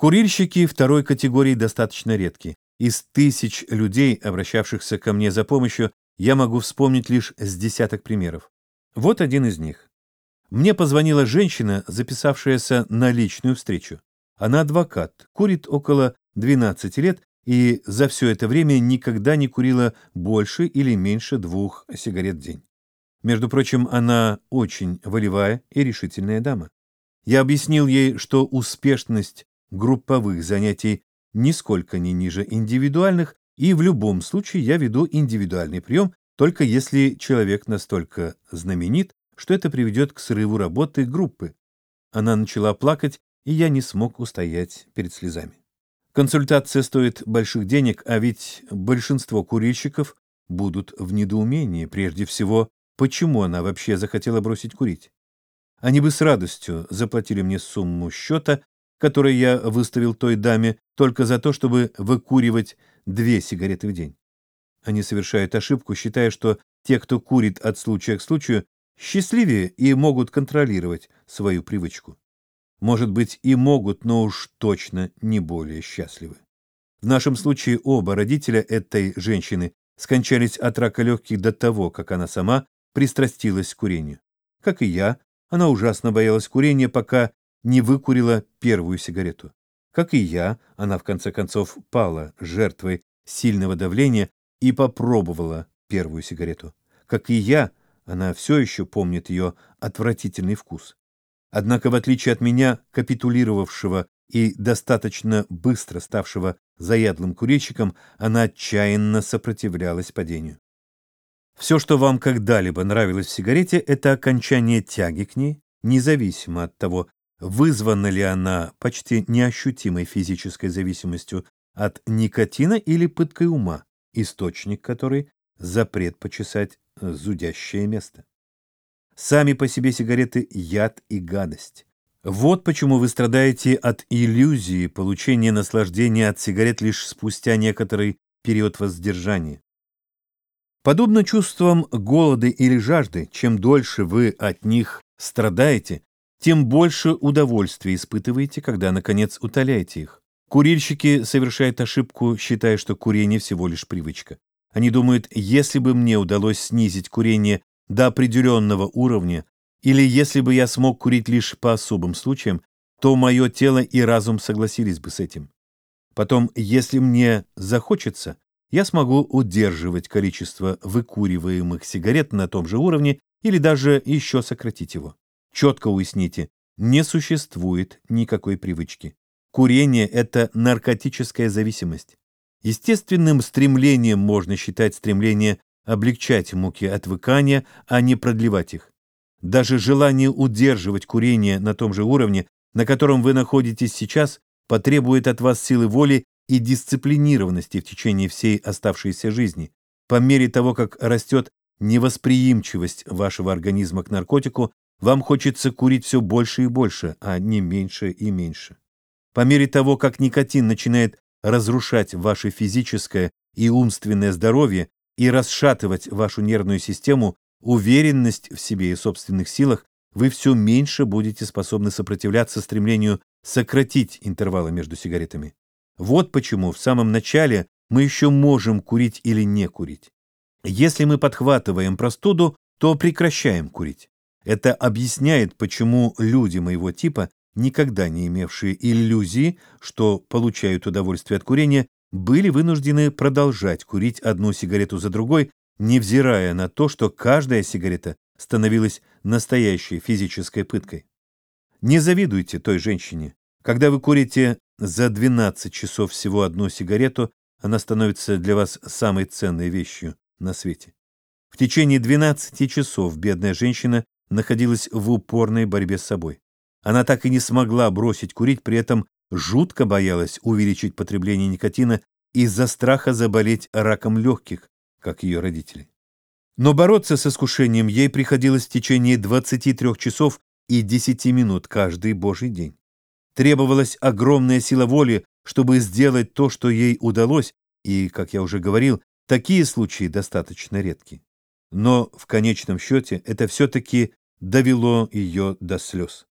Курильщики второй категории достаточно редки. Из тысяч людей, обращавшихся ко мне за помощью, я могу вспомнить лишь с десяток примеров. Вот один из них. Мне позвонила женщина, записавшаяся на личную встречу. Она адвокат, курит около 12 лет и за все это время никогда не курила больше или меньше двух сигарет в день. Между прочим, она очень волевая и решительная дама. Я объяснил ей, что успешность групповых занятий нисколько не ниже индивидуальных, и в любом случае я веду индивидуальный прием, только если человек настолько знаменит, что это приведет к срыву работы группы. Она начала плакать, и я не смог устоять перед слезами. Консультация стоит больших денег, а ведь большинство курильщиков будут в недоумении, прежде всего, почему она вообще захотела бросить курить. Они бы с радостью заплатили мне сумму счета, который я выставил той даме только за то, чтобы выкуривать две сигареты в день. Они совершают ошибку, считая, что те, кто курит от случая к случаю, счастливее и могут контролировать свою привычку. Может быть, и могут, но уж точно не более счастливы. В нашем случае оба родителя этой женщины скончались от рака легких до того, как она сама пристрастилась к курению. Как и я, она ужасно боялась курения, пока не выкурила первую сигарету. Как и я, она в конце концов пала жертвой сильного давления и попробовала первую сигарету. Как и я, она все еще помнит ее отвратительный вкус. Однако, в отличие от меня, капитулировавшего и достаточно быстро ставшего заядлым курильщиком, она отчаянно сопротивлялась падению. Все, что вам когда-либо нравилось в сигарете, это окончание тяги к ней, независимо от того, вызвана ли она почти неощутимой физической зависимостью от никотина или пыткой ума, источник которой – запрет почесать зудящее место. Сами по себе сигареты – яд и гадость. Вот почему вы страдаете от иллюзии получения наслаждения от сигарет лишь спустя некоторый период воздержания. Подобно чувствам голода или жажды, чем дольше вы от них страдаете, тем больше удовольствия испытываете, когда, наконец, утоляете их. Курильщики совершают ошибку, считая, что курение всего лишь привычка. Они думают, если бы мне удалось снизить курение до определенного уровня, или если бы я смог курить лишь по особым случаям, то мое тело и разум согласились бы с этим. Потом, если мне захочется, я смогу удерживать количество выкуриваемых сигарет на том же уровне или даже еще сократить его. Четко уясните, не существует никакой привычки. Курение – это наркотическая зависимость. Естественным стремлением можно считать стремление облегчать муки отвыкания, а не продлевать их. Даже желание удерживать курение на том же уровне, на котором вы находитесь сейчас, потребует от вас силы воли и дисциплинированности в течение всей оставшейся жизни. По мере того, как растет невосприимчивость вашего организма к наркотику, вам хочется курить все больше и больше, а не меньше и меньше. По мере того, как никотин начинает разрушать ваше физическое и умственное здоровье и расшатывать вашу нервную систему, уверенность в себе и собственных силах, вы все меньше будете способны сопротивляться стремлению сократить интервалы между сигаретами. Вот почему в самом начале мы еще можем курить или не курить. Если мы подхватываем простуду, то прекращаем курить. Это объясняет, почему люди моего типа, никогда не имевшие иллюзии, что получают удовольствие от курения, были вынуждены продолжать курить одну сигарету за другой, невзирая на то, что каждая сигарета становилась настоящей физической пыткой. Не завидуйте той женщине. Когда вы курите за 12 часов всего одну сигарету, она становится для вас самой ценной вещью на свете. В течение 12 часов бедная женщина находилась в упорной борьбе с собой. Она так и не смогла бросить курить, при этом жутко боялась увеличить потребление никотина из-за страха заболеть раком легких, как ее родители. Но бороться с искушением ей приходилось в течение 23 часов и 10 минут каждый божий день. Требовалась огромная сила воли, чтобы сделать то, что ей удалось, и, как я уже говорил, такие случаи достаточно редки. Но в конечном счете это все-таки довело ее до слез.